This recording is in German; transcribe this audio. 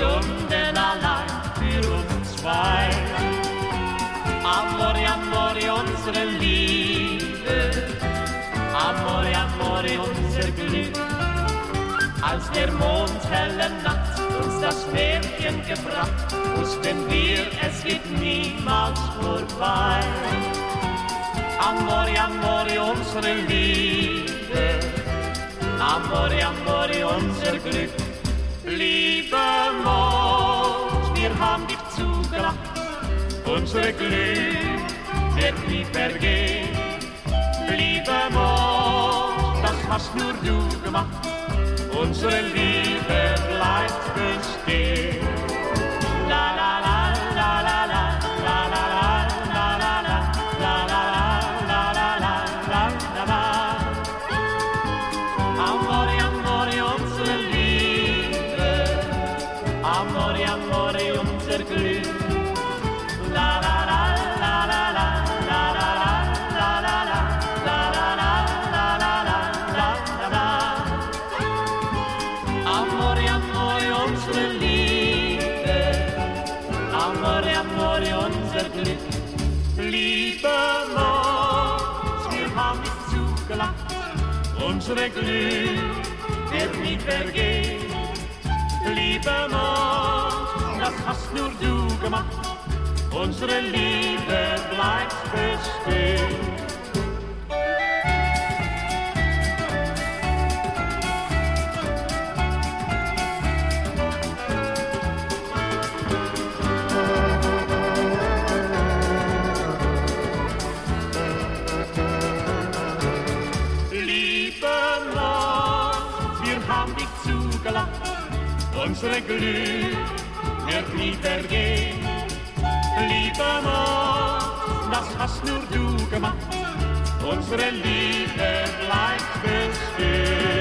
Stunden allein für uns zwei. Amore, amore, unsere Liebe, amore, amore, unser Glück. Als der Mond helle Nacht uns das Märchen gebracht, wussten wir, es geht niemals vorbei. Amore, amore, unsere Liebe, unser Glück. Liebe Mond, wir haben dich zugelacht, unsere Glück wird nie vergehen. Liebe Mond, das hast nur du gemacht, unsere Liebe circuit. La la la la la la. Unsere Liebe, amore, unser Glück. Lieber Mord, wir haben nicht zugelacht, unsere Glück wird nie vergehen. liebe Mord, hast nur du gemacht, unsere Liebe bleibt bestehen. Unsere Glüh wird wieder gehen. Lieber Mann, das hast nur du gemacht, unsere Liebe bleibt bestehen.